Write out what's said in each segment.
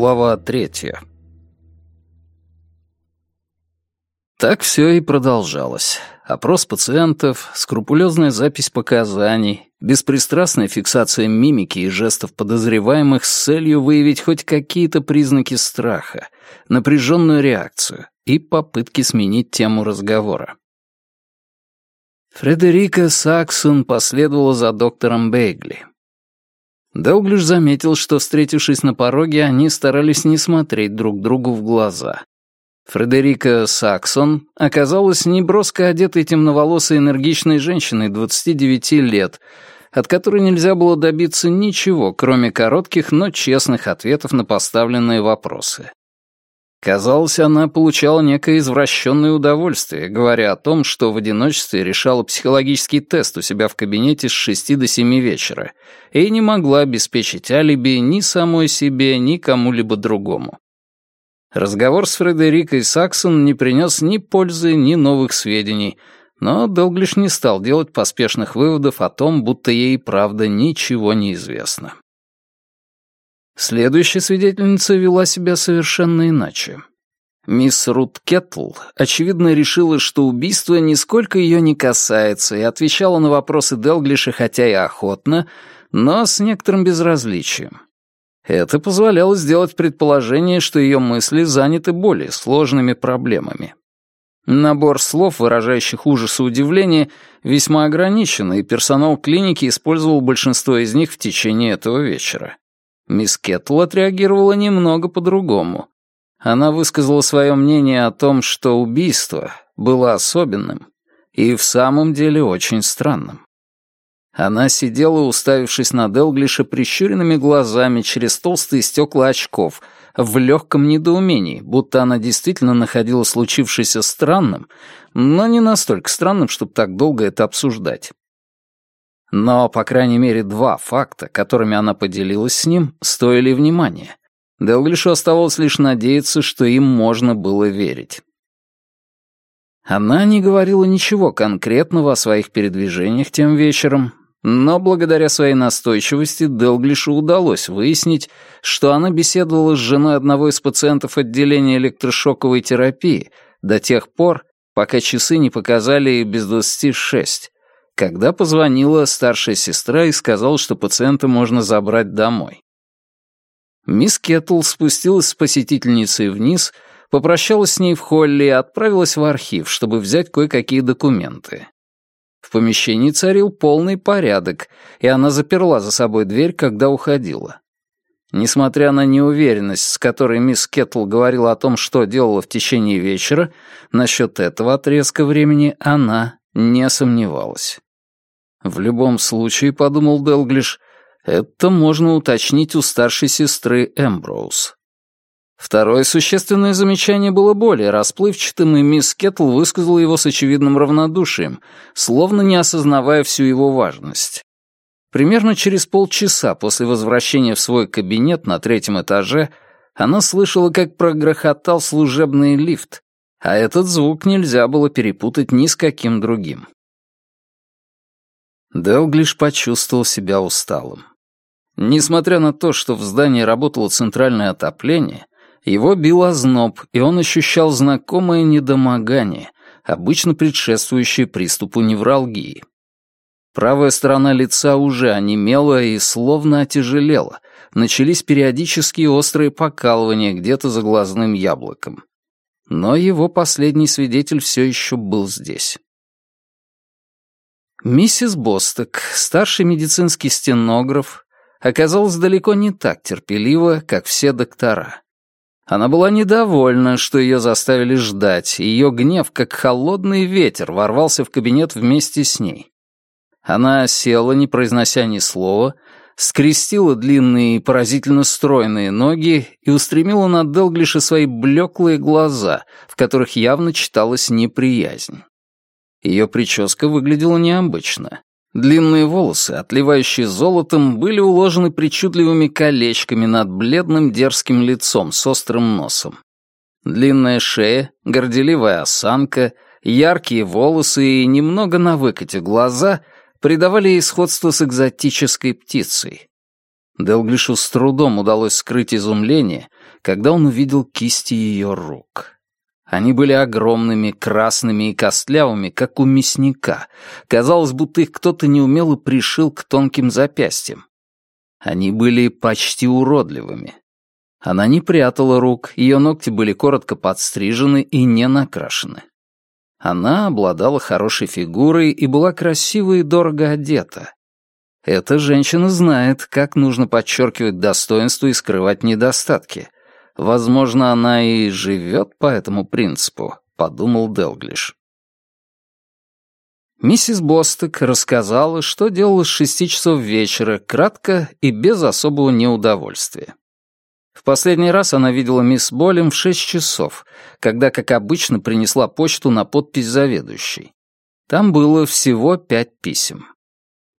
Глава третья. Так все и продолжалось. Опрос пациентов, скрупулезная запись показаний, беспристрастная фиксация мимики и жестов подозреваемых с целью выявить хоть какие-то признаки страха, напряженную реакцию и попытки сменить тему разговора. Фредерика Саксон последовала за доктором Бейгли. Делглиш заметил, что, встретившись на пороге, они старались не смотреть друг другу в глаза. Фредерика Саксон оказалась неброско одетой темноволосой энергичной женщиной 29 лет, от которой нельзя было добиться ничего, кроме коротких, но честных ответов на поставленные вопросы. Казалось, она получала некое извращенное удовольствие, говоря о том, что в одиночестве решала психологический тест у себя в кабинете с шести до семи вечера и не могла обеспечить алиби ни самой себе, ни кому-либо другому. Разговор с Фредерикой Саксон не принес ни пользы, ни новых сведений, но Долглиш не стал делать поспешных выводов о том, будто ей правда ничего не известно. Следующая свидетельница вела себя совершенно иначе. Мисс Рут Кеттл, очевидно, решила, что убийство нисколько ее не касается, и отвечала на вопросы Делглиша хотя и охотно, но с некоторым безразличием. Это позволяло сделать предположение, что ее мысли заняты более сложными проблемами. Набор слов, выражающих ужас и удивление, весьма ограничен, и персонал клиники использовал большинство из них в течение этого вечера. Мисс Кеттл отреагировала немного по-другому. Она высказала свое мнение о том, что убийство было особенным и в самом деле очень странным. Она сидела, уставившись на Делглиша прищуренными глазами через толстые стекла очков, в легком недоумении, будто она действительно находила случившееся странным, но не настолько странным, чтобы так долго это обсуждать. Но, по крайней мере, два факта, которыми она поделилась с ним, стоили внимания. Делглишу оставалось лишь надеяться, что им можно было верить. Она не говорила ничего конкретного о своих передвижениях тем вечером, но благодаря своей настойчивости Делглишу удалось выяснить, что она беседовала с женой одного из пациентов отделения электрошоковой терапии до тех пор, пока часы не показали без двадцати шесть, когда позвонила старшая сестра и сказала, что пациента можно забрать домой. Мисс Кеттл спустилась с посетительницей вниз, попрощалась с ней в холле и отправилась в архив, чтобы взять кое-какие документы. В помещении царил полный порядок, и она заперла за собой дверь, когда уходила. Несмотря на неуверенность, с которой мисс Кеттл говорила о том, что делала в течение вечера, насчет этого отрезка времени она не сомневалась. В любом случае, подумал Делглиш, это можно уточнить у старшей сестры Эмброуз. Второе существенное замечание было более расплывчатым, и мисс Кеттл высказала его с очевидным равнодушием, словно не осознавая всю его важность. Примерно через полчаса после возвращения в свой кабинет на третьем этаже она слышала, как прогрохотал служебный лифт, а этот звук нельзя было перепутать ни с каким другим. Делглиш почувствовал себя усталым. Несмотря на то, что в здании работало центральное отопление, его бил озноб, и он ощущал знакомое недомогание, обычно предшествующее приступу невралгии. Правая сторона лица уже онемела и словно отяжелела. Начались периодические острые покалывания где-то за глазным яблоком. Но его последний свидетель все еще был здесь. Миссис Босток, старший медицинский стенограф, оказалась далеко не так терпелива, как все доктора. Она была недовольна, что ее заставили ждать, и ее гнев, как холодный ветер, ворвался в кабинет вместе с ней. Она села, не произнося ни слова, скрестила длинные и поразительно стройные ноги и устремила на Делглиша свои блеклые глаза, в которых явно читалась неприязнь. Ее прическа выглядела необычно. Длинные волосы, отливающие золотом, были уложены причудливыми колечками над бледным дерзким лицом с острым носом. Длинная шея, горделивая осанка, яркие волосы и немного на выкате глаза придавали ей сходство с экзотической птицей. Делглишу с трудом удалось скрыть изумление, когда он увидел кисти ее рук. Они были огромными, красными и костлявыми, как у мясника. Казалось, будто их кто-то неумело пришил к тонким запястьям. Они были почти уродливыми. Она не прятала рук, ее ногти были коротко подстрижены и не накрашены. Она обладала хорошей фигурой и была красиво и дорого одета. Эта женщина знает, как нужно подчеркивать достоинства и скрывать недостатки. Возможно, она и живет по этому принципу, подумал Делглиш. Миссис Босток рассказала, что делала с шести часов вечера, кратко и без особого неудовольствия. В последний раз она видела мисс Болем в шесть часов, когда, как обычно, принесла почту на подпись заведующей. Там было всего пять писем.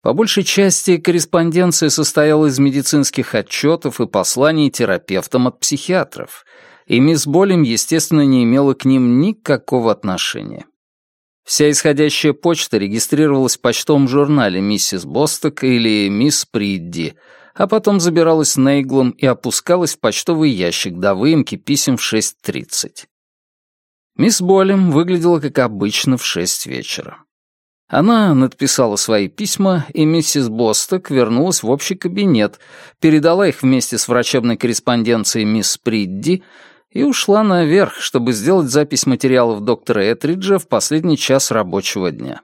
По большей части корреспонденция состояла из медицинских отчетов и посланий терапевтам от психиатров, и мисс Болем, естественно, не имела к ним никакого отношения. Вся исходящая почта регистрировалась в почтовом журнале «Миссис Босток» или «Мисс Придди», а потом забиралась Нейглом и опускалась в почтовый ящик до выемки писем в 6.30. Мисс Болем выглядела как обычно в шесть вечера. Она надписала свои письма, и миссис Босток вернулась в общий кабинет, передала их вместе с врачебной корреспонденцией мисс Придди и ушла наверх, чтобы сделать запись материалов доктора Этриджа в последний час рабочего дня.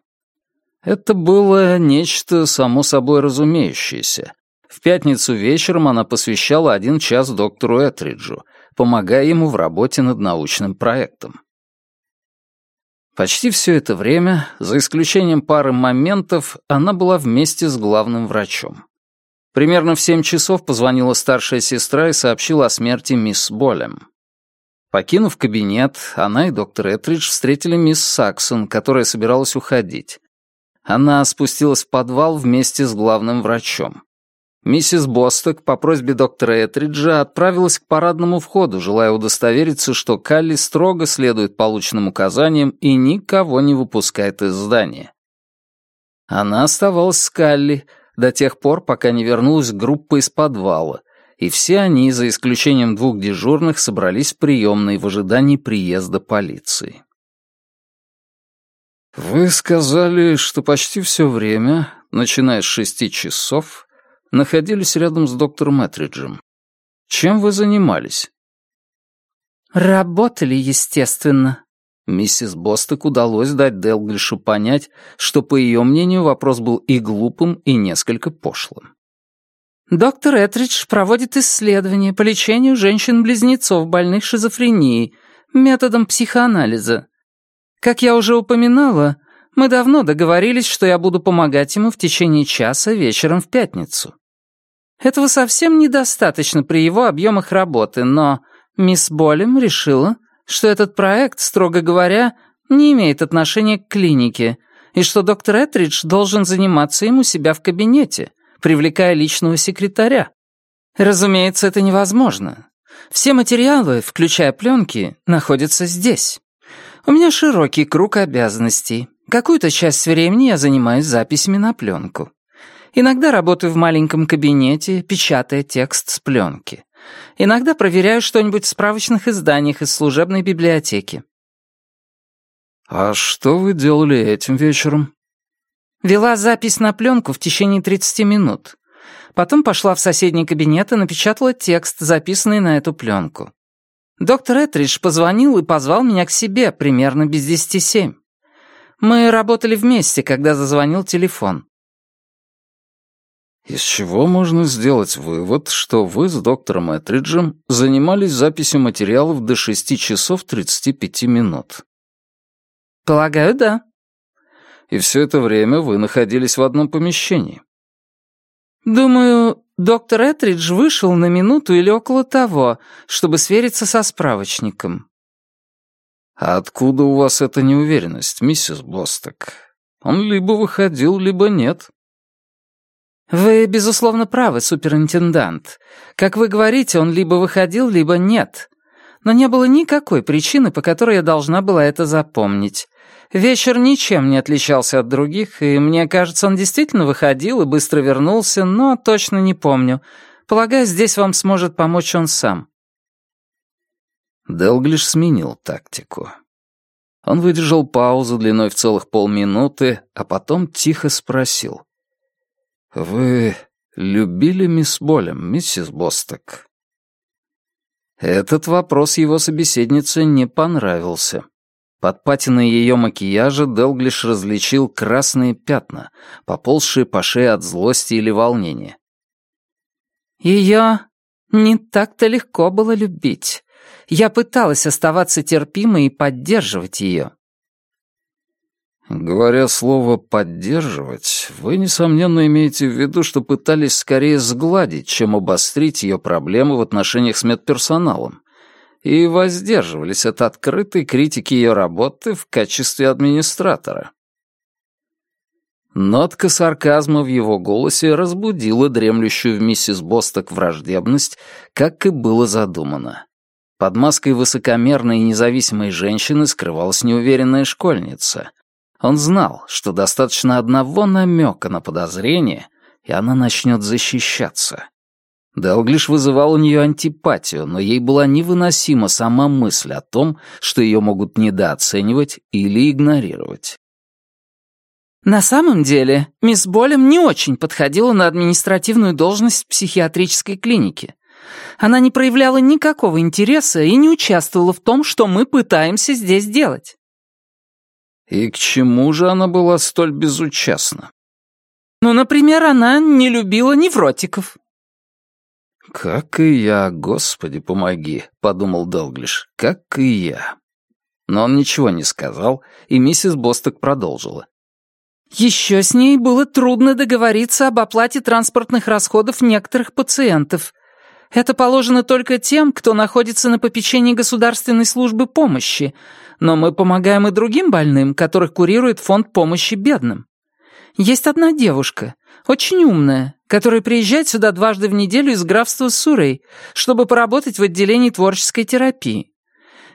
Это было нечто само собой разумеющееся, в пятницу вечером она посвящала один час доктору Этриджу, помогая ему в работе над научным проектом. Почти все это время, за исключением пары моментов, она была вместе с главным врачом. Примерно в семь часов позвонила старшая сестра и сообщила о смерти мисс Болем. Покинув кабинет, она и доктор Этридж встретили мисс Саксон, которая собиралась уходить. Она спустилась в подвал вместе с главным врачом. Миссис Босток по просьбе доктора Этриджа отправилась к парадному входу, желая удостовериться, что Калли строго следует полученным указаниям и никого не выпускает из здания. Она оставалась с Калли до тех пор, пока не вернулась группа из подвала, и все они, за исключением двух дежурных, собрались в приемной в ожидании приезда полиции. «Вы сказали, что почти все время, начиная с шести часов, находились рядом с доктором Этриджем. Чем вы занимались? Работали, естественно. Миссис Босток удалось дать Делглишу понять, что, по ее мнению, вопрос был и глупым, и несколько пошлым. Доктор Этридж проводит исследования по лечению женщин-близнецов, больных шизофренией, методом психоанализа. Как я уже упоминала, мы давно договорились, что я буду помогать ему в течение часа вечером в пятницу. Этого совсем недостаточно при его объемах работы, но мисс Болем решила, что этот проект, строго говоря, не имеет отношения к клинике, и что доктор Этридж должен заниматься им у себя в кабинете, привлекая личного секретаря. Разумеется, это невозможно. Все материалы, включая пленки, находятся здесь. У меня широкий круг обязанностей. Какую-то часть времени я занимаюсь записями на пленку. Иногда работаю в маленьком кабинете, печатая текст с пленки. Иногда проверяю что-нибудь в справочных изданиях из служебной библиотеки. «А что вы делали этим вечером?» Вела запись на пленку в течение 30 минут. Потом пошла в соседний кабинет и напечатала текст, записанный на эту пленку. Доктор Этридж позвонил и позвал меня к себе примерно без десяти семь. Мы работали вместе, когда зазвонил телефон. Из чего можно сделать вывод, что вы с доктором Этриджем занимались записью материалов до 6 часов 35 минут? Полагаю, да. И все это время вы находились в одном помещении? Думаю, доктор Этридж вышел на минуту или около того, чтобы свериться со справочником. А откуда у вас эта неуверенность, миссис Босток? Он либо выходил, либо нет. «Вы, безусловно, правы, суперинтендант. Как вы говорите, он либо выходил, либо нет. Но не было никакой причины, по которой я должна была это запомнить. Вечер ничем не отличался от других, и мне кажется, он действительно выходил и быстро вернулся, но точно не помню. Полагаю, здесь вам сможет помочь он сам». Делглиш сменил тактику. Он выдержал паузу длиной в целых полминуты, а потом тихо спросил. «Вы любили мисс Болем, миссис Босток?» Этот вопрос его собеседнице не понравился. Под патиной ее макияжа Делглиш различил красные пятна, поползшие по шее от злости или волнения. «Ее не так-то легко было любить. Я пыталась оставаться терпимой и поддерживать ее». Говоря слово «поддерживать», вы, несомненно, имеете в виду, что пытались скорее сгладить, чем обострить ее проблемы в отношениях с медперсоналом, и воздерживались от открытой критики ее работы в качестве администратора. Нотка сарказма в его голосе разбудила дремлющую в миссис Босток враждебность, как и было задумано. Под маской высокомерной и независимой женщины скрывалась неуверенная школьница. Он знал, что достаточно одного намека на подозрение, и она начнет защищаться. Делглиш вызывал у нее антипатию, но ей была невыносима сама мысль о том, что ее могут недооценивать или игнорировать. На самом деле, мисс Болем не очень подходила на административную должность в психиатрической клинике. Она не проявляла никакого интереса и не участвовала в том, что мы пытаемся здесь делать. И к чему же она была столь безучастна? Ну, например, она не любила невротиков. «Как и я, Господи, помоги», — подумал Делглиш, — «как и я». Но он ничего не сказал, и миссис Босток продолжила. Еще с ней было трудно договориться об оплате транспортных расходов некоторых пациентов. Это положено только тем, кто находится на попечении государственной службы помощи, но мы помогаем и другим больным, которых курирует фонд помощи бедным. Есть одна девушка, очень умная, которая приезжает сюда дважды в неделю из графства Сурей, чтобы поработать в отделении творческой терапии.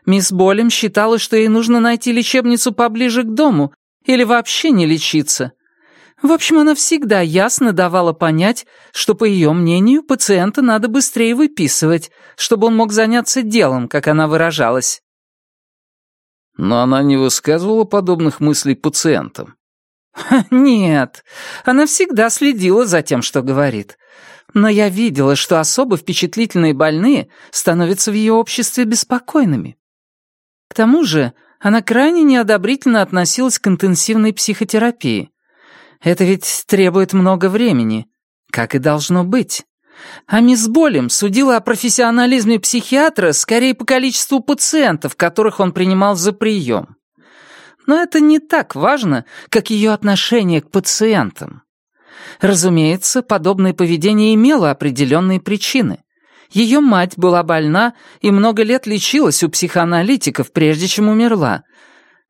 Мисс Болем считала, что ей нужно найти лечебницу поближе к дому или вообще не лечиться. В общем, она всегда ясно давала понять, что, по ее мнению, пациента надо быстрее выписывать, чтобы он мог заняться делом, как она выражалась. Но она не высказывала подобных мыслей пациентам. «Нет, она всегда следила за тем, что говорит. Но я видела, что особо впечатлительные больные становятся в ее обществе беспокойными. К тому же она крайне неодобрительно относилась к интенсивной психотерапии. Это ведь требует много времени, как и должно быть. А мисс Болем судила о профессионализме психиатра скорее по количеству пациентов, которых он принимал за прием. Но это не так важно, как ее отношение к пациентам. Разумеется, подобное поведение имело определенные причины. Ее мать была больна и много лет лечилась у психоаналитиков, прежде чем умерла.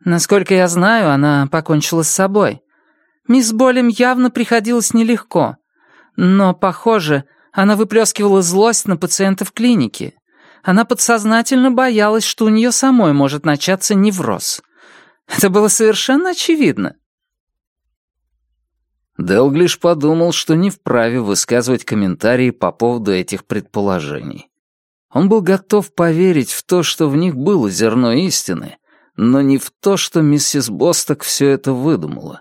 Насколько я знаю, она покончила с собой. Мисс Болем явно приходилось нелегко. Но, похоже, она выплескивала злость на пациентов клиники. Она подсознательно боялась, что у нее самой может начаться невроз. Это было совершенно очевидно. Делглиш подумал, что не вправе высказывать комментарии по поводу этих предположений. Он был готов поверить в то, что в них было зерно истины, но не в то, что миссис Босток все это выдумала.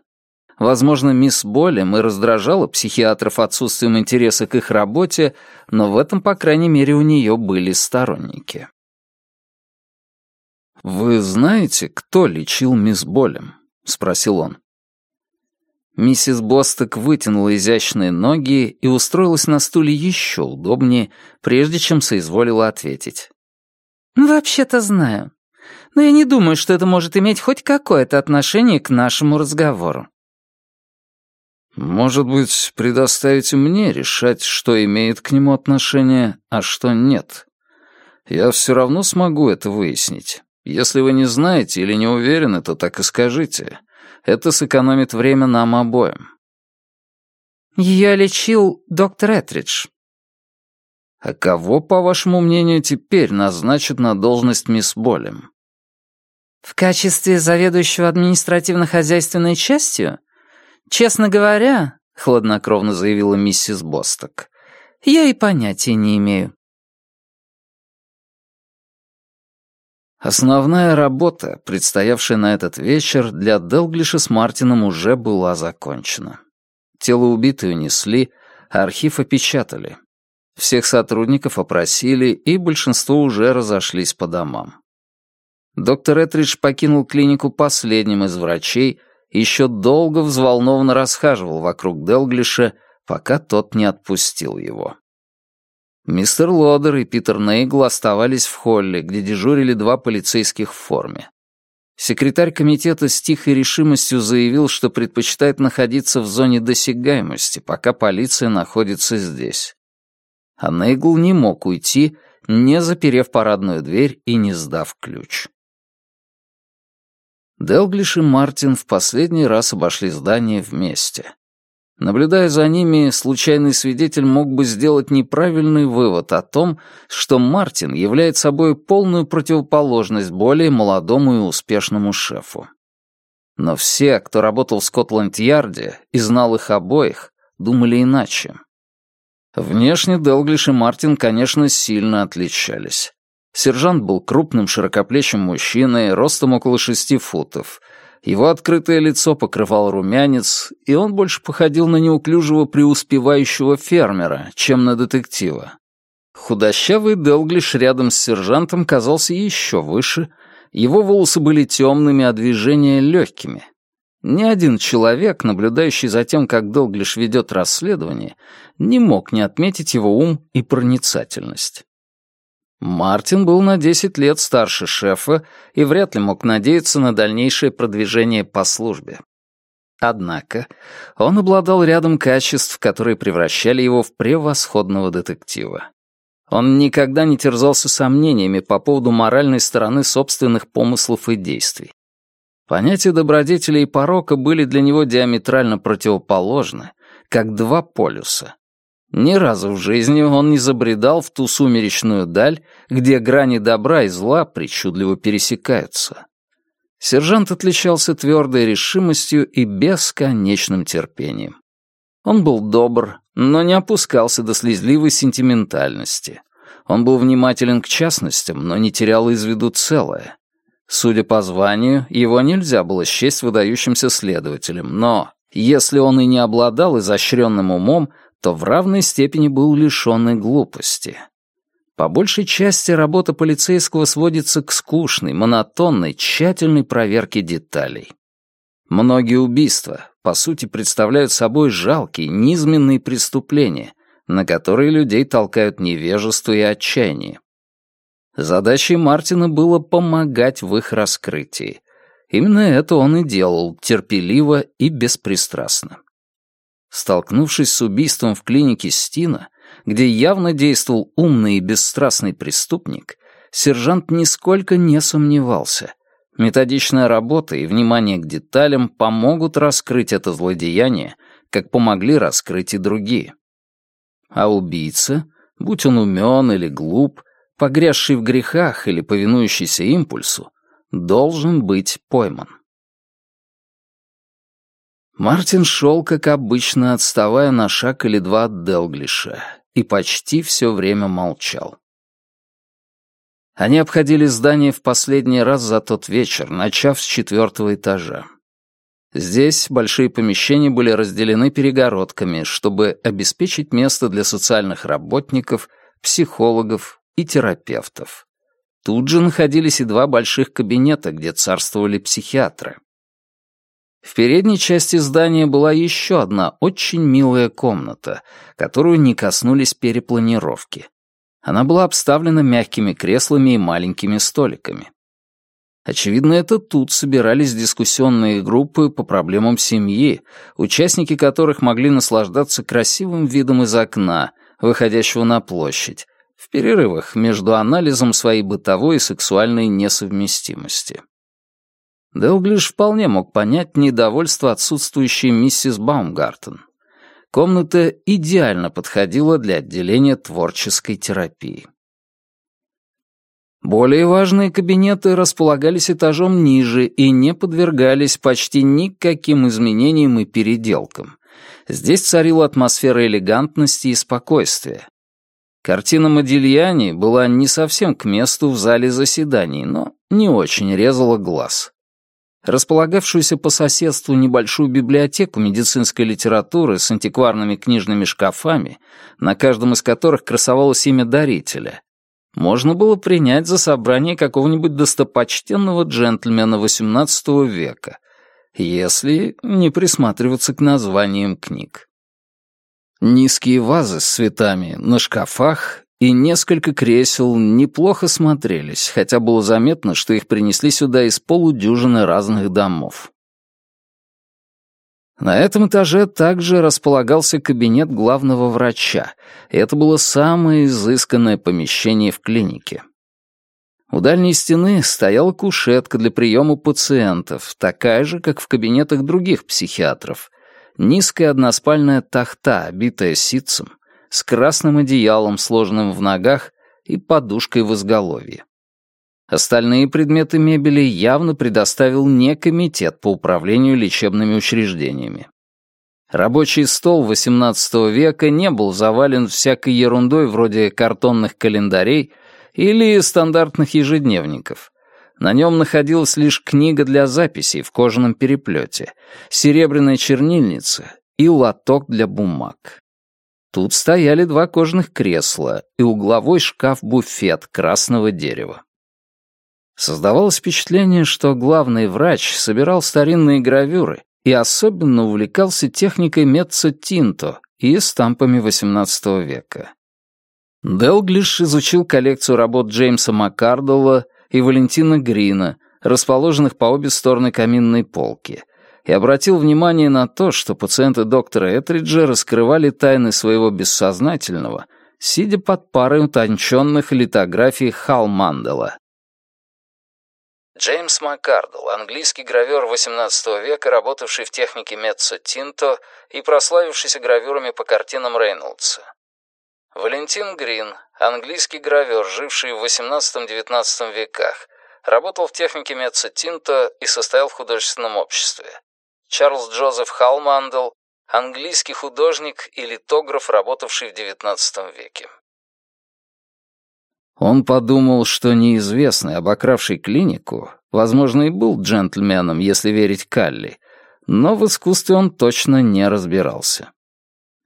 Возможно, мисс Болем и раздражала психиатров отсутствием интереса к их работе, но в этом, по крайней мере, у нее были сторонники. «Вы знаете, кто лечил мисс Болем?» — спросил он. Миссис Босток вытянула изящные ноги и устроилась на стуле еще удобнее, прежде чем соизволила ответить. «Вообще-то знаю. Но я не думаю, что это может иметь хоть какое-то отношение к нашему разговору». «Может быть, предоставите мне решать, что имеет к нему отношение, а что нет? Я все равно смогу это выяснить». Если вы не знаете или не уверены, то так и скажите. Это сэкономит время нам обоим». «Ее лечил доктор Этридж». «А кого, по вашему мнению, теперь назначат на должность мисс Болем?» «В качестве заведующего административно-хозяйственной частью? Честно говоря, — хладнокровно заявила миссис Босток, я и понятия не имею. Основная работа, предстоявшая на этот вечер, для Делглиша с Мартином уже была закончена. Тело убитой унесли, архив опечатали. Всех сотрудников опросили, и большинство уже разошлись по домам. Доктор Этридж покинул клинику последним из врачей еще долго взволнованно расхаживал вокруг Делглиша, пока тот не отпустил его. Мистер Лодер и Питер Нейгл оставались в холле, где дежурили два полицейских в форме. Секретарь комитета с тихой решимостью заявил, что предпочитает находиться в зоне досягаемости, пока полиция находится здесь. А Нейгл не мог уйти, не заперев парадную дверь и не сдав ключ. Делглиш и Мартин в последний раз обошли здание вместе. Наблюдая за ними, случайный свидетель мог бы сделать неправильный вывод о том, что Мартин является собой полную противоположность более молодому и успешному шефу. Но все, кто работал в Скотланд-Ярде и знал их обоих, думали иначе. Внешне Делглиш и Мартин, конечно, сильно отличались. Сержант был крупным широкоплечим мужчиной, ростом около шести футов, его открытое лицо покрывал румянец, и он больше походил на неуклюжего преуспевающего фермера, чем на детектива. Худощавый Делглиш рядом с сержантом казался еще выше, его волосы были темными, а движения легкими. Ни один человек, наблюдающий за тем, как Делглиш ведет расследование, не мог не отметить его ум и проницательность. Мартин был на 10 лет старше шефа и вряд ли мог надеяться на дальнейшее продвижение по службе. Однако он обладал рядом качеств, которые превращали его в превосходного детектива. Он никогда не терзался сомнениями по поводу моральной стороны собственных помыслов и действий. Понятия добродетели и порока были для него диаметрально противоположны, как два полюса. Ни разу в жизни он не забредал в ту сумеречную даль, где грани добра и зла причудливо пересекаются. Сержант отличался твердой решимостью и бесконечным терпением. Он был добр, но не опускался до слезливой сентиментальности. Он был внимателен к частностям, но не терял из виду целое. Судя по званию, его нельзя было счесть выдающимся следователем, но если он и не обладал изощренным умом, то в равной степени был лишён и глупости. По большей части работа полицейского сводится к скучной, монотонной, тщательной проверке деталей. Многие убийства, по сути, представляют собой жалкие, низменные преступления, на которые людей толкают невежество и отчаяние. Задачей Мартина было помогать в их раскрытии. Именно это он и делал, терпеливо и беспристрастно. Столкнувшись с убийством в клинике Стина, где явно действовал умный и бесстрастный преступник, сержант нисколько не сомневался. Методичная работа и внимание к деталям помогут раскрыть это злодеяние, как помогли раскрыть и другие. А убийца, будь он умен или глуп, погрязший в грехах или повинующийся импульсу, должен быть пойман. Мартин шел, как обычно, отставая на шаг или два от Делглиша, и почти все время молчал. Они обходили здание в последний раз за тот вечер, начав с четвертого этажа. Здесь большие помещения были разделены перегородками, чтобы обеспечить место для социальных работников, психологов и терапевтов. Тут же находились и два больших кабинета, где царствовали психиатры. В передней части здания была еще одна очень милая комната, которую не коснулись перепланировки. Она была обставлена мягкими креслами и маленькими столиками. Очевидно, это тут собирались дискуссионные группы по проблемам семьи, участники которых могли наслаждаться красивым видом из окна, выходящего на площадь, в перерывах между анализом своей бытовой и сексуальной несовместимости. Делглиш вполне мог понять недовольство отсутствующей миссис Баумгартен. Комната идеально подходила для отделения творческой терапии. Более важные кабинеты располагались этажом ниже и не подвергались почти никаким изменениям и переделкам, Здесь царила атмосфера элегантности и спокойствия. Картина Модильяни была не совсем к месту в зале заседаний, но не очень резала глаз. Располагавшуюся по соседству небольшую библиотеку медицинской литературы с антикварными книжными шкафами, на каждом из которых красовалось имя дарителя, можно было принять за собрание какого-нибудь достопочтенного джентльмена XVIII века, если не присматриваться к названиям книг. Низкие вазы с цветами на шкафах и несколько кресел неплохо смотрелись, хотя было заметно, что их принесли сюда из полудюжины разных домов. На этом этаже также располагался кабинет главного врача, и это было самое изысканное помещение в клинике. У дальней стены стояла кушетка для приема пациентов, такая же, как в кабинетах других психиатров. Низкая односпальная тахта, обитая ситцем, с красным одеялом, сложенным в ногах, и подушкой в изголовье. Остальные предметы мебели явно предоставил не комитет по управлению лечебными учреждениями. Рабочий стол XVIII века не был завален всякой ерундой вроде картонных календарей или стандартных ежедневников. На нем находилась лишь книга для записей в кожаном переплете, серебряная чернильница и лоток для бумаг. Тут стояли два кожаных кресла и угловой шкаф-буфет красного дерева. Создавалось впечатление, что главный врач собирал старинные гравюры и особенно увлекался техникой Меццо Тинто и стампами XVIII века. Делглиш изучил коллекцию работ Джеймса Маккардола и Валентина Грина, расположенных по обе стороны каминной полки, и обратил внимание на то, что пациенты доктора Этриджа раскрывали тайны своего бессознательного, сидя под парой утонченных литографий Халмандела. Джеймс Маккардл, английский гравер XVIII века, работавший в технике Меццо Тинто и прославившийся гравюрами по картинам Рейнольдса. Валентин Грин, английский гравер, живший в XVIII-XIX веках, работал в технике Меццо Тинто и состоял в художественном обществе. Чарльз Джозеф Халмандл, английский художник и литограф, работавший в XIX веке. Он подумал, что неизвестный, обокравший клинику, возможно, и был джентльменом, если верить Калли, но в искусстве он точно не разбирался.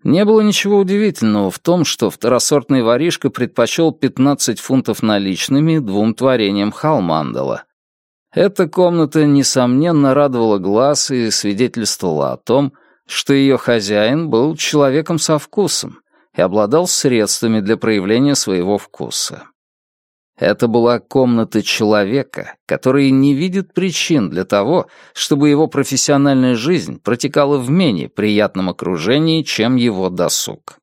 Не было ничего удивительного в том, что второсортный воришка предпочел 15 фунтов наличными двум творениям Халмандала. Эта комната, несомненно, радовала глаз и свидетельствовала о том, что ее хозяин был человеком со вкусом и обладал средствами для проявления своего вкуса. Это была комната человека, который не видит причин для того, чтобы его профессиональная жизнь протекала в менее приятном окружении, чем его досуг.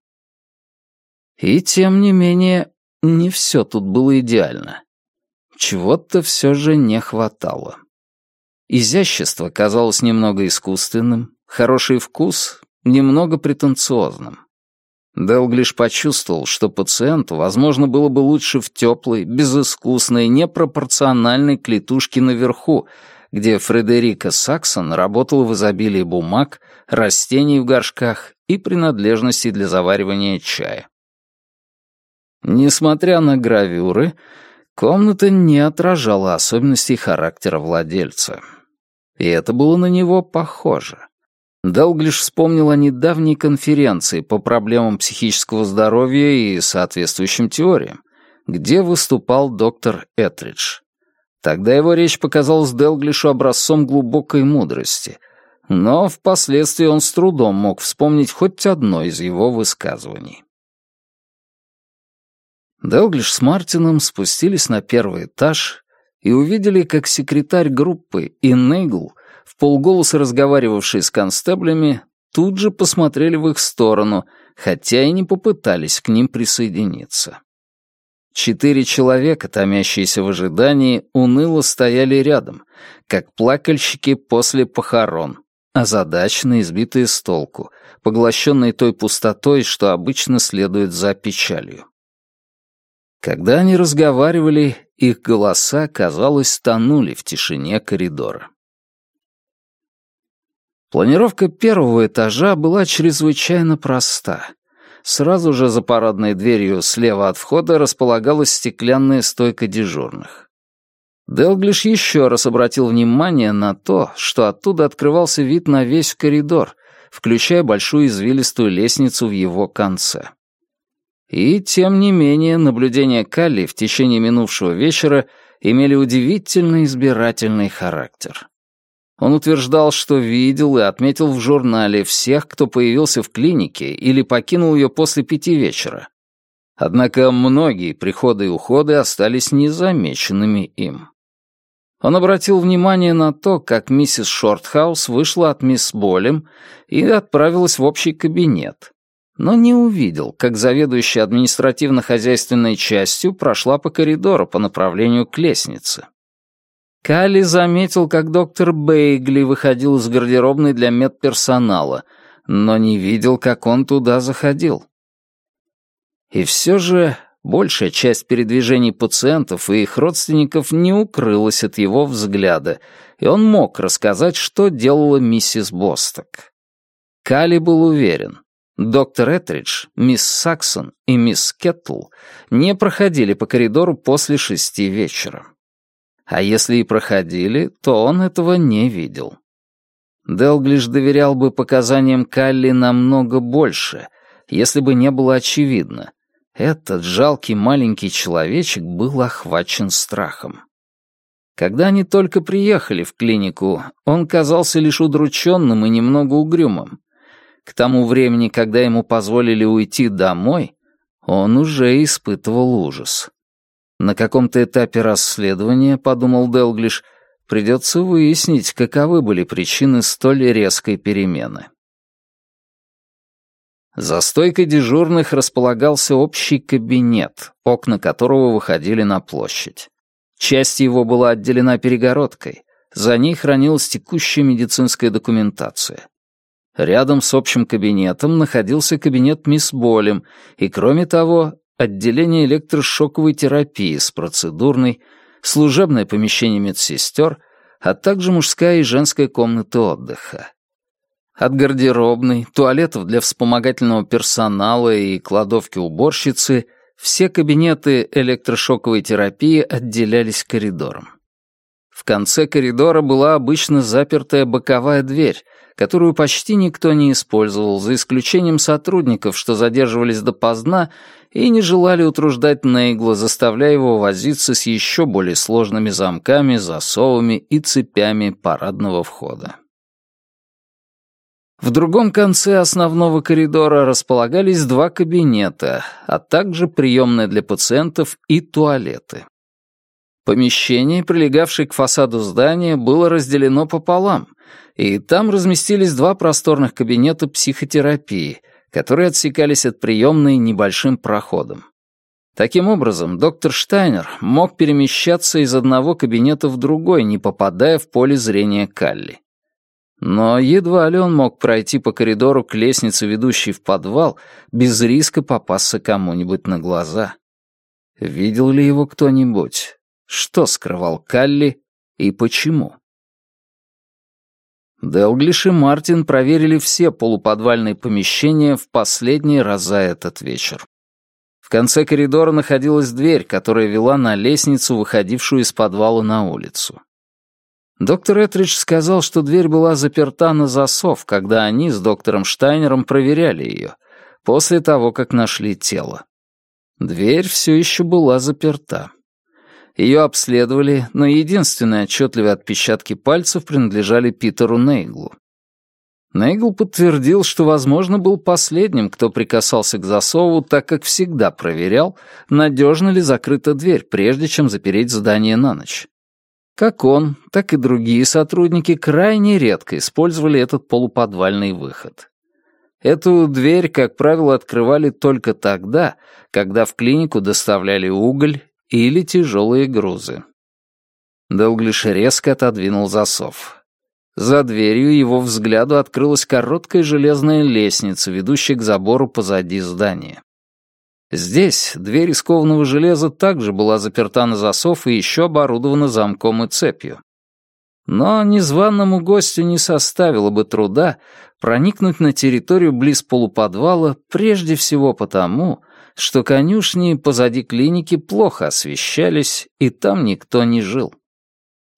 И тем не менее, не все тут было идеально. Чего-то все же не хватало. Изящество казалось немного искусственным, хороший вкус — немного претенциозным. Делглиш почувствовал, что пациенту, возможно, было бы лучше в теплой, безыскусной, непропорциональной клетушке наверху, где Фредерика Саксон работала в изобилии бумаг, растений в горшках и принадлежностей для заваривания чая. Несмотря на гравюры, комната не отражала особенностей характера владельца. И это было на него похоже. Далглиш вспомнил о недавней конференции по проблемам психического здоровья и соответствующим теориям, где выступал доктор Этридж. Тогда его речь показалась Делглишу образцом глубокой мудрости, но впоследствии он с трудом мог вспомнить хоть одно из его высказываний. Делглиш с Мартином спустились на первый этаж и увидели, как секретарь группы Иннегл в полголоса разговаривавшие с констеблями, тут же посмотрели в их сторону, хотя и не попытались к ним присоединиться. Четыре человека, томящиеся в ожидании, уныло стояли рядом, как плакальщики после похорон, озадаченные, избитые с толку, поглощенные той пустотой, что обычно следует за печалью. Когда они разговаривали, их голоса, казалось, тонули в тишине коридора. Планировка первого этажа была чрезвычайно проста. Сразу же за парадной дверью слева от входа располагалась стеклянная стойка дежурных. Делглиш еще раз обратил внимание на то, что оттуда открывался вид на весь коридор, включая большую извилистую лестницу в его конце. И, тем не менее, наблюдения Калли в течение минувшего вечера имели удивительно избирательный характер. Он утверждал, что видел и отметил в журнале всех, кто появился в клинике или покинул ее после пяти вечера. Однако многие приходы и уходы остались незамеченными им. Он обратил внимание на то, как миссис Шортхаус вышла от мисс Болем и отправилась в общий кабинет, но не увидел, как заведующая административно-хозяйственной частью прошла по коридору по направлению к лестнице. Калли заметил, как доктор Бейгли выходил из гардеробной для медперсонала, но не видел, как он туда заходил. И все же большая часть передвижений пациентов и их родственников не укрылась от его взгляда, и он мог рассказать, что делала миссис Босток. Калли был уверен, доктор Этридж, мисс Саксон и мисс Кеттл не проходили по коридору после шести вечера. А если и проходили, то он этого не видел. Делглиш доверял бы показаниям Калли намного больше, если бы не было очевидно. Этот жалкий маленький человечек был охвачен страхом. Когда они только приехали в клинику, он казался лишь удрученным и немного угрюмым. К тому времени, когда ему позволили уйти домой, он уже испытывал ужас. На каком-то этапе расследования, подумал Делглиш, придется выяснить, каковы были причины столь резкой перемены. За стойкой дежурных располагался общий кабинет, окна которого выходили на площадь. Часть его была отделена перегородкой, за ней хранилась текущая медицинская документация. Рядом с общим кабинетом находился кабинет мисс Болем, и, кроме того, отделение электрошоковой терапии с процедурной, служебное помещение медсестер, а также мужская и женская комнаты отдыха. От гардеробной, туалетов для вспомогательного персонала и кладовки уборщицы все кабинеты электрошоковой терапии отделялись коридором. В конце коридора была обычно запертая боковая дверь, которую почти никто не использовал, за исключением сотрудников, что задерживались допоздна и не желали утруждать Нейгла, заставляя его возиться с еще более сложными замками, засовами и цепями парадного входа. В другом конце основного коридора располагались два кабинета, а также приемная для пациентов и туалеты. Помещение, прилегавшее к фасаду здания, было разделено пополам, и там разместились два просторных кабинета психотерапии, которые отсекались от приемной небольшим проходом. Таким образом, доктор Штайнер мог перемещаться из одного кабинета в другой, не попадая в поле зрения Калли. Но едва ли он мог пройти по коридору к лестнице, ведущей в подвал, без риска попасться кому-нибудь на глаза. Видел ли его кто-нибудь? Что скрывал Калли и почему? Делглиш и Мартин проверили все полуподвальные помещения в последний раз за этот вечер. В конце коридора находилась дверь, которая вела на лестницу, выходившую из подвала на улицу. Доктор Этридж сказал, что дверь была заперта на засов, когда они с доктором Штайнером проверяли ее, после того, как нашли тело. Дверь все еще была заперта. Ее обследовали, но единственные отчетливые отпечатки пальцев принадлежали Питеру Нейглу. Нейгл подтвердил, что, возможно, был последним, кто прикасался к засову, так как всегда проверял, надежно ли закрыта дверь, прежде чем запереть здание на ночь. Как он, так и другие сотрудники крайне редко использовали этот полуподвальный выход. Эту дверь, как правило, открывали только тогда, когда в клинику доставляли уголь или тяжелые грузы. Делглиш резко отодвинул засов. За дверью его взгляду открылась короткая железная лестница, ведущая к забору позади здания. Здесь дверь из кованого железа также была заперта на засов и еще оборудована замком и цепью. Но незваному гостю не составило бы труда проникнуть на территорию близ полуподвала прежде всего потому, что конюшни позади клиники плохо освещались, и там никто не жил.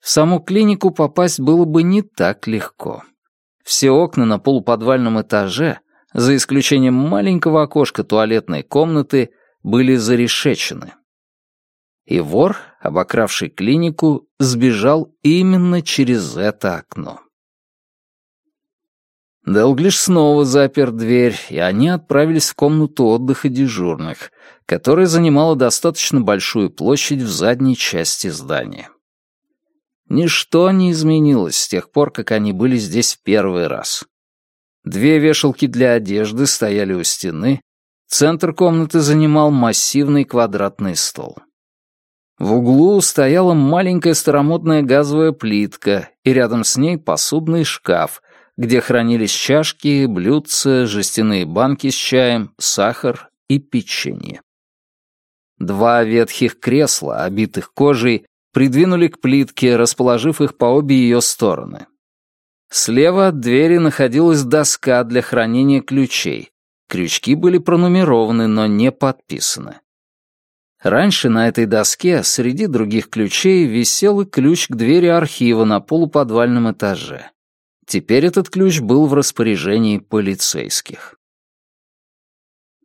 В саму клинику попасть было бы не так легко. Все окна на полуподвальном этаже, за исключением маленького окошка туалетной комнаты, были зарешечены. И вор, обокравший клинику, сбежал именно через это окно. Делглиш снова запер дверь, и они отправились в комнату отдыха дежурных, которая занимала достаточно большую площадь в задней части здания. Ничто не изменилось с тех пор, как они были здесь в первый раз. Две вешалки для одежды стояли у стены, центр комнаты занимал массивный квадратный стол. В углу стояла маленькая старомодная газовая плитка, и рядом с ней посудный шкаф — где хранились чашки, блюдца, жестяные банки с чаем, сахар и печенье. Два ветхих кресла, обитых кожей, придвинули к плитке, расположив их по обе ее стороны. Слева от двери находилась доска для хранения ключей. Крючки были пронумерованы, но не подписаны. Раньше на этой доске среди других ключей висел и ключ к двери архива на полуподвальном этаже. Теперь этот ключ был в распоряжении полицейских.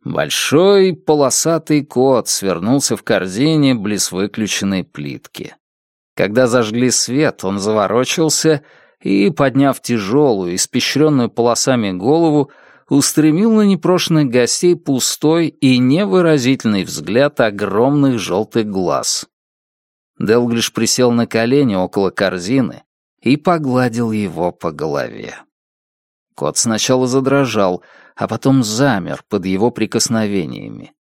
Большой полосатый кот свернулся в корзине близ выключенной плитки. Когда зажгли свет, он заворочился и, подняв тяжелую, испещренную полосами голову, устремил на непрошенных гостей пустой и невыразительный взгляд огромных желтых глаз. Делглиш присел на колени около корзины и погладил его по голове. Кот сначала задрожал, а потом замер под его прикосновениями.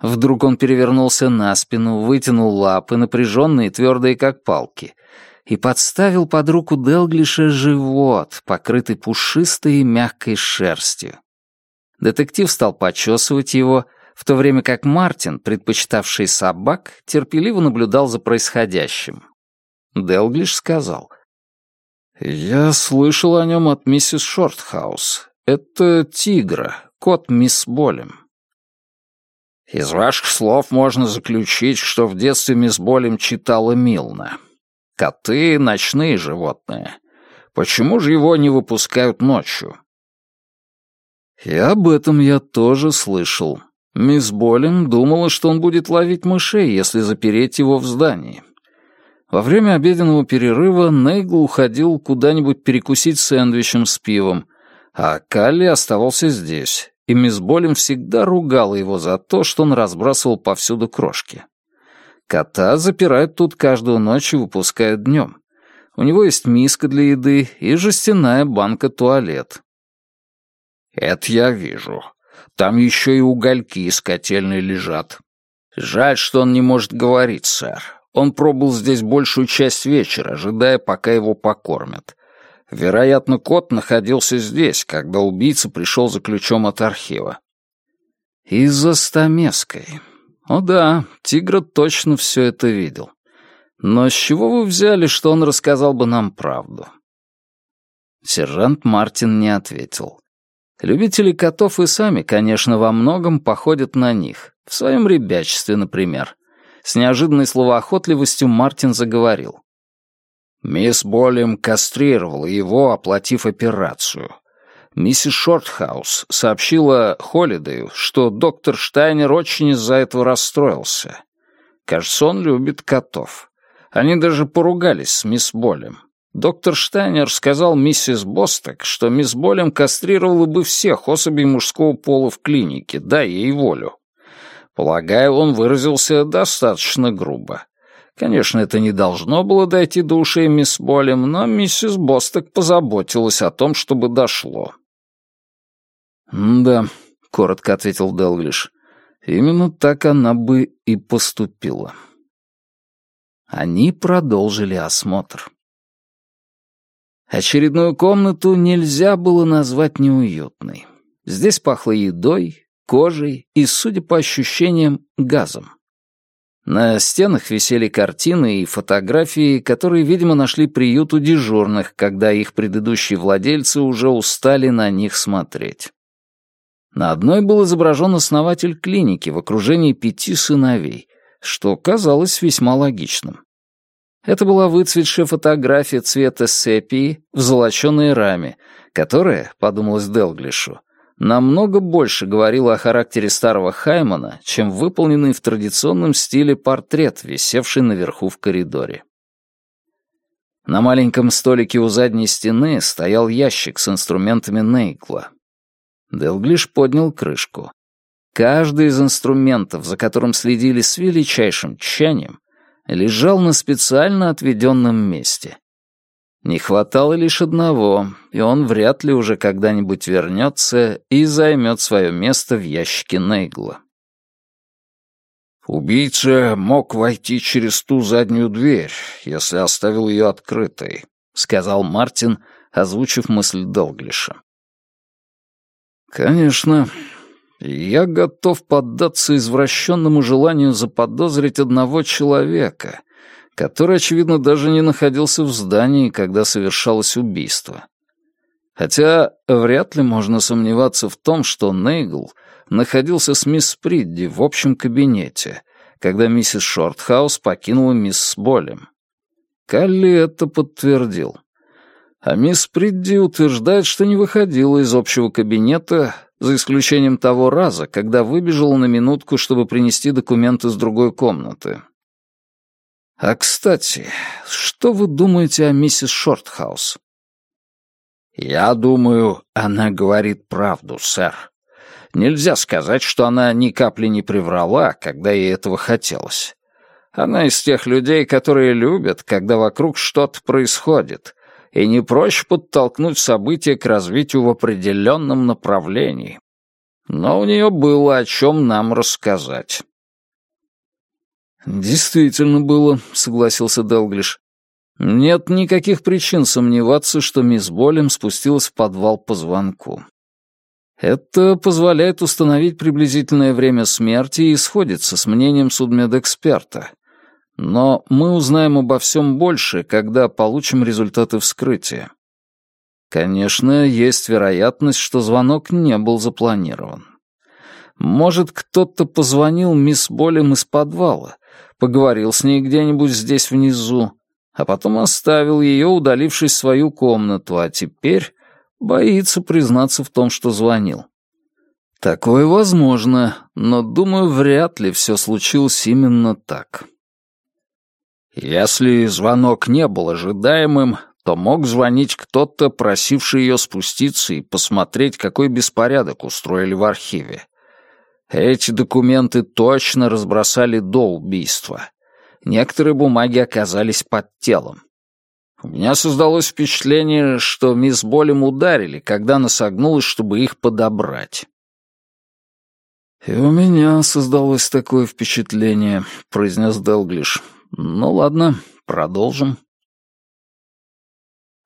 Вдруг он перевернулся на спину, вытянул лапы, напряженные, твердые, как палки, и подставил под руку Делглиша живот, покрытый пушистой и мягкой шерстью. Детектив стал почесывать его, в то время как Мартин, предпочитавший собак, терпеливо наблюдал за происходящим. Делглиш сказал, «Я слышал о нем от миссис Шортхаус. Это тигра, кот мисс Болем». «Из ваших слов можно заключить, что в детстве мисс Болем читала Милна. Коты — ночные животные. Почему же его не выпускают ночью?» «И об этом я тоже слышал. Мисс Болем думала, что он будет ловить мышей, если запереть его в здании. Во время обеденного перерыва Нейгл уходил куда-нибудь перекусить сэндвичем с пивом, а Калли оставался здесь, и мисс Болем всегда ругала его за то, что он разбрасывал повсюду крошки. Кота запирают тут каждую ночь и выпускают днем. У него есть миска для еды и жестяная банка-туалет. «Это я вижу. Там еще и угольки из котельной лежат. Жаль, что он не может говорить, сэр. Он пробыл здесь большую часть вечера, ожидая, пока его покормят. Вероятно, кот находился здесь, когда убийца пришел за ключом от архива. И за стамеской. О да, Тигра точно все это видел. Но с чего вы взяли, что он рассказал бы нам правду? Сержант Мартин не ответил. Любители котов и сами, конечно, во многом походят на них. В своем ребячестве, например. С неожиданной словоохотливостью Мартин заговорил. Мисс Болем кастрировала его, оплатив операцию. Миссис Шортхаус сообщила Холидею, что доктор Штайнер очень из-за этого расстроился. Кажется, он любит котов. Они даже поругались с мисс Болем. Доктор Штайнер сказал миссис Босток, что мисс Болем кастрировала бы всех особей мужского пола в клинике, дай ей волю. Полагаю, он выразился достаточно грубо. Конечно, это не должно было дойти до ушей мисс Болем, но миссис Босток позаботилась о том, чтобы дошло. «Да», — коротко ответил Делглиш, — «именно так она бы и поступила». Они продолжили осмотр. Очередную комнату нельзя было назвать неуютной. Здесь пахло едой, кожей и, судя по ощущениям, газом. На стенах висели картины и фотографии, которые, видимо, нашли приют у дежурных, когда их предыдущие владельцы уже устали на них смотреть. На одной был изображен основатель клиники в окружении пяти сыновей, что казалось весьма логичным. Это была выцветшая фотография цвета сепии в золоченой раме, которая, подумалось Делглишу, намного больше говорила о характере старого Хаймана, чем выполненный в традиционном стиле портрет, висевший наверху в коридоре. На маленьком столике у задней стены стоял ящик с инструментами Нейгла. Делглиш поднял крышку. Каждый из инструментов, за которым следили с величайшим тщанием, лежал на специально отведенном месте. Не хватало лишь одного, и он вряд ли уже когда-нибудь вернется и займет свое место в ящике Нейгла. «Убийца мог войти через ту заднюю дверь, если оставил ее открытой», — сказал Мартин, озвучив мысль Долглиша. «Конечно, я готов поддаться извращенному желанию заподозрить одного человека, который, очевидно, даже не находился в здании, когда совершалось убийство. Хотя вряд ли можно сомневаться в том, что Нейгл находился с мисс Придди в общем кабинете, когда миссис Шортхаус покинула мисс Болем. Калли это подтвердил. А мисс Придди утверждает, что не выходила из общего кабинета, за исключением того раза, когда выбежала на минутку, чтобы принести документы с другой комнаты. А, кстати, что вы думаете о миссис Шортхаус? Я думаю, она говорит правду, сэр. Нельзя сказать, что она ни капли не приврала, когда ей этого хотелось. Она из тех людей, которые любят, когда вокруг что-то происходит, и не проще подтолкнуть события к развитию в определенном направлении. Но у нее было о чем нам рассказать. «Действительно было», — согласился Делглиш. «Нет никаких причин сомневаться, что мисс Болем спустилась в подвал по звонку. Это позволяет установить приблизительное время смерти и сходится с мнением судмедэксперта. Но мы узнаем обо всем больше, когда получим результаты вскрытия. Конечно, есть вероятность, что звонок не был запланирован. Может, кто-то позвонил мисс Болем из подвала, поговорил с ней где-нибудь здесь внизу, а потом оставил ее, удалившись в свою комнату, а теперь боится признаться в том, что звонил. Такое возможно, но, думаю, вряд ли все случилось именно так. Если звонок не был ожидаемым, то мог звонить кто-то, просивший ее спуститься и посмотреть, какой беспорядок устроили в архиве. Эти документы точно разбросали до убийства. Некоторые бумаги оказались под телом. У меня создалось впечатление, что мисс Болем ударили, когда она согнулась, чтобы их подобрать. «И у меня создалось такое впечатление», — произнес Делглиш. «Ну ладно, продолжим».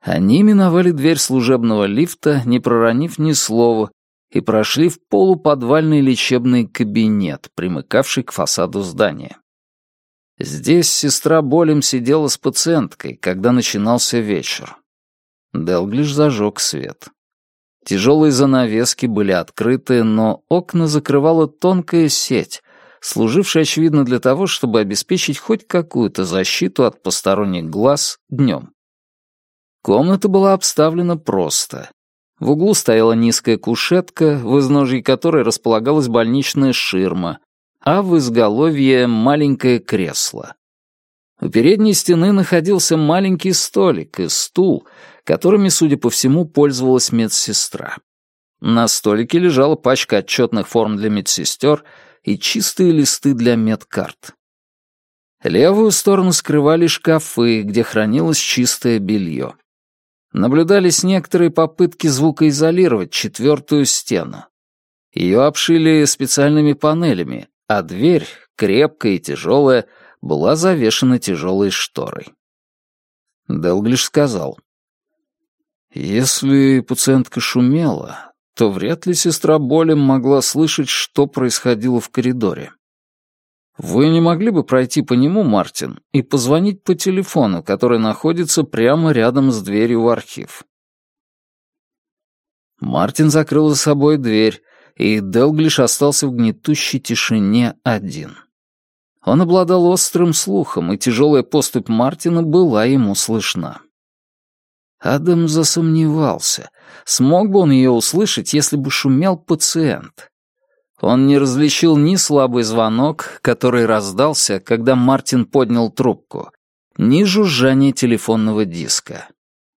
Они миновали дверь служебного лифта, не проронив ни слова, и прошли в полуподвальный лечебный кабинет, примыкавший к фасаду здания. Здесь сестра Болем сидела с пациенткой, когда начинался вечер. Делглиш зажег свет. Тяжелые занавески были открыты, но окна закрывала тонкая сеть, служившая, очевидно, для того, чтобы обеспечить хоть какую-то защиту от посторонних глаз днем. Комната была обставлена просто. В углу стояла низкая кушетка, в изножье которой располагалась больничная ширма, а в изголовье маленькое кресло. У передней стены находился маленький столик и стул, которыми, судя по всему, пользовалась медсестра. На столике лежала пачка отчетных форм для медсестер и чистые листы для медкарт. Левую сторону скрывали шкафы, где хранилось чистое белье наблюдались некоторые попытки звукоизолировать четвертую стену. Ее обшили специальными панелями, а дверь, крепкая и тяжелая, была завешена тяжелой шторой. Делглиш сказал, «Если пациентка шумела, то вряд ли сестра Болем могла слышать, что происходило в коридоре. Вы не могли бы пройти по нему, Мартин, и позвонить по телефону, который находится прямо рядом с дверью в архив? Мартин закрыл за собой дверь, и Делглиш остался в гнетущей тишине один. Он обладал острым слухом, и тяжелая поступь Мартина была ему слышна. Адам засомневался, смог бы он ее услышать, если бы шумел пациент. Он не различил ни слабый звонок, который раздался, когда Мартин поднял трубку, ни жужжание телефонного диска.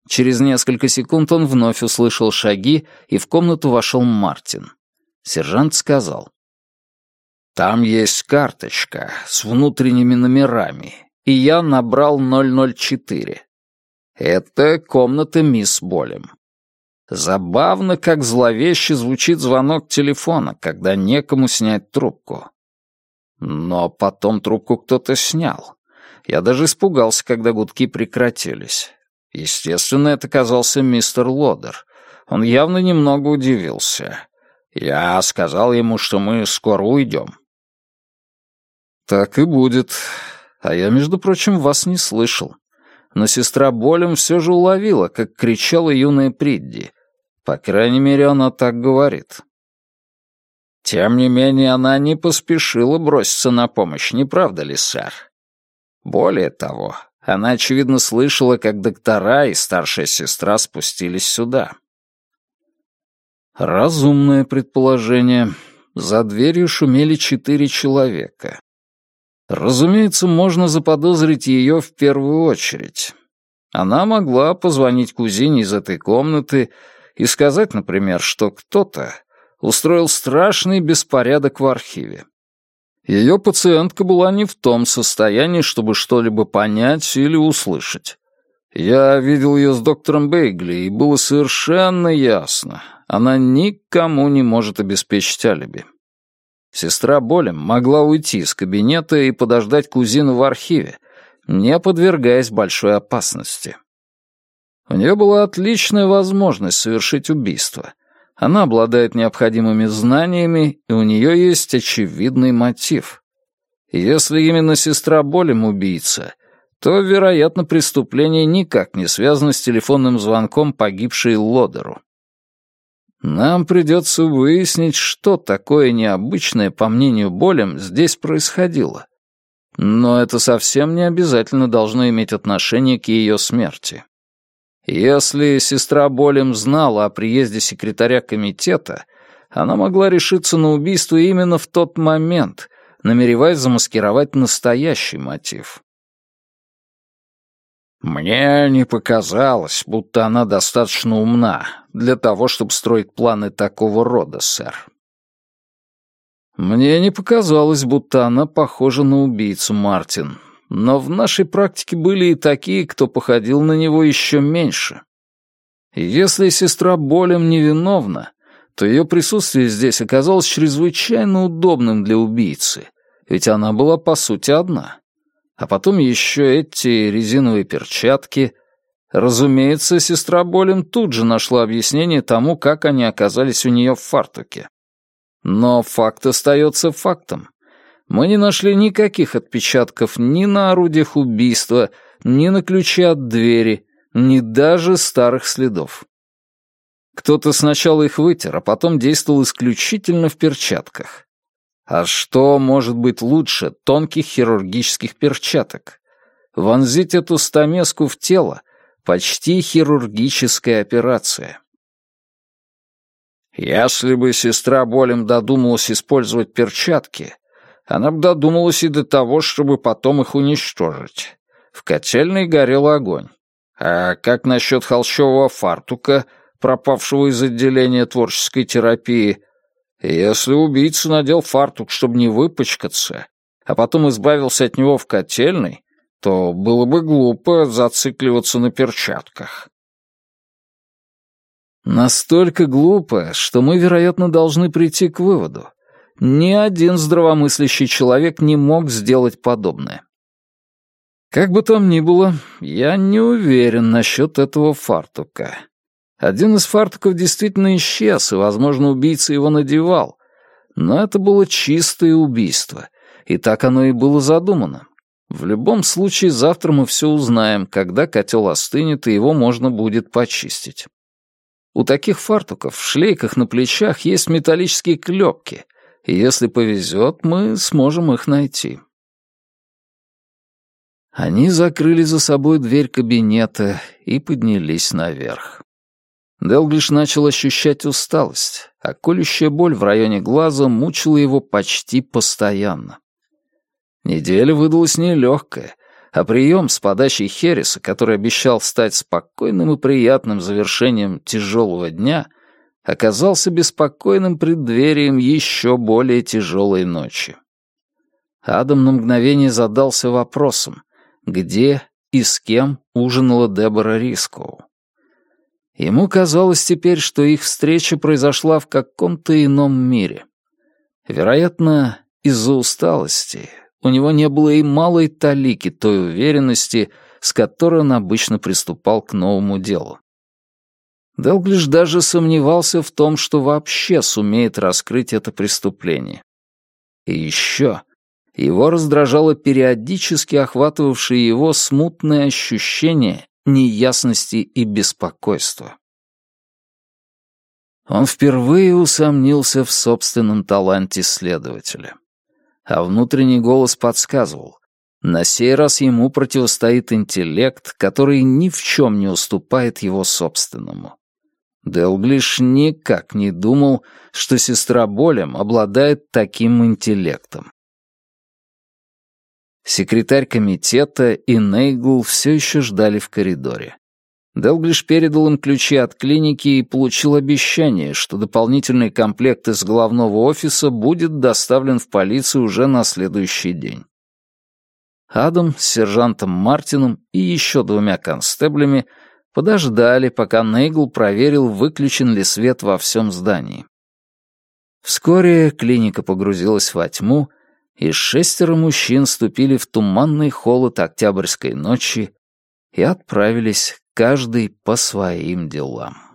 Через несколько секунд он вновь услышал шаги, и в комнату вошел Мартин. Сержант сказал. «Там есть карточка с внутренними номерами, и я набрал 004. Это комната мисс Болем. Забавно, как зловеще звучит звонок телефона, когда некому снять трубку. Но потом трубку кто-то снял. Я даже испугался, когда гудки прекратились. Естественно, это казался мистер Лодер. Он явно немного удивился. Я сказал ему, что мы скоро уйдем. «Так и будет. А я, между прочим, вас не слышал. Но сестра Болем все же уловила, как кричала юная Придди. По крайней мере, она так говорит. Тем не менее, она не поспешила броситься на помощь, не правда ли, сэр? Более того, она, очевидно, слышала, как доктора и старшая сестра спустились сюда. Разумное предположение. За дверью шумели четыре человека. Разумеется, можно заподозрить ее в первую очередь. Она могла позвонить кузине из этой комнаты и сказать, например, что кто-то устроил страшный беспорядок в архиве. Ее пациентка была не в том состоянии, чтобы что-либо понять или услышать. Я видел ее с доктором Бейгли, и было совершенно ясно. Она никому не может обеспечить алиби. Сестра Болем могла уйти из кабинета и подождать кузину в архиве, не подвергаясь большой опасности. У нее была отличная возможность совершить убийство. Она обладает необходимыми знаниями, и у нее есть очевидный мотив. Если именно сестра Болем убийца, то, вероятно, преступление никак не связано с телефонным звонком погибшей Лодеру. Нам придется выяснить, что такое необычное, по мнению Болем, здесь происходило. Но это совсем не обязательно должно иметь отношение к ее смерти. Если сестра Болем знала о приезде секретаря комитета, она могла решиться на убийство именно в тот момент, намереваясь замаскировать настоящий мотив. Мне не показалось, будто она достаточно умна для того, чтобы строить планы такого рода, сэр. Мне не показалось, будто она похожа на убийцу, Мартин. Но в нашей практике были и такие, кто походил на него еще меньше. Если сестра Болем невиновна, то ее присутствие здесь оказалось чрезвычайно удобным для убийцы, ведь она была по сути одна. А потом еще эти резиновые перчатки. Разумеется, сестра Болем тут же нашла объяснение тому, как они оказались у нее в фартуке. Но факт остается фактом. Мы не нашли никаких отпечатков ни на орудиях убийства, ни на ключе от двери, ни даже старых следов. Кто-то сначала их вытер, а потом действовал исключительно в перчатках. А что может быть лучше тонких хирургических перчаток? Вонзить эту стамеску в тело — почти хирургическая операция. Если бы сестра Болем додумалась использовать перчатки, она бы додумалась и до того, чтобы потом их уничтожить. В котельной горел огонь. А как насчет холщового фартука, пропавшего из отделения творческой терапии, если убийца надел фартук, чтобы не выпачкаться, а потом избавился от него в котельной, то было бы глупо зацикливаться на перчатках. Настолько глупо, что мы, вероятно, должны прийти к выводу. Ни один здравомыслящий человек не мог сделать подобное. Как бы там ни было, я не уверен насчет этого фартука. Один из фартуков действительно исчез, и, возможно, убийца его надевал. Но это было чистое убийство. И так оно и было задумано. В любом случае, завтра мы все узнаем, когда котел остынет, и его можно будет почистить. У таких фартуков в шлейках на плечах есть металлические клепки, и если повезет, мы сможем их найти. Они закрыли за собой дверь кабинета и поднялись наверх. Делглиш начал ощущать усталость, а колющая боль в районе глаза мучила его почти постоянно. Неделя выдалась нелегкая, а прием с подачей Хереса, который обещал стать спокойным и приятным завершением тяжелого дня, оказался беспокойным преддверием еще более тяжелой ночи. Адам на мгновение задался вопросом, где и с кем ужинала Дебора Рискоу. Ему казалось теперь, что их встреча произошла в каком-то ином мире. Вероятно, из-за усталости, у него не было и малой талики той уверенности, с которой он обычно приступал к новому делу. Делглиш даже сомневался в том, что вообще сумеет раскрыть это преступление. И еще его раздражало периодически охватывавшее его смутное ощущение неясности и беспокойства. Он впервые усомнился в собственном таланте следователя а внутренний голос подсказывал. На сей раз ему противостоит интеллект, который ни в чем не уступает его собственному. Делглиш никак не думал, что сестра Болем обладает таким интеллектом. Секретарь комитета и Нейгл все еще ждали в коридоре. Делглиш передал им ключи от клиники и получил обещание, что дополнительный комплект из главного офиса будет доставлен в полицию уже на следующий день. Адам с сержантом Мартином и еще двумя констеблями подождали, пока Нейгл проверил, выключен ли свет во всем здании. Вскоре клиника погрузилась во тьму, и шестеро мужчин ступили в туманный холод октябрьской ночи и отправились каждый по своим делам.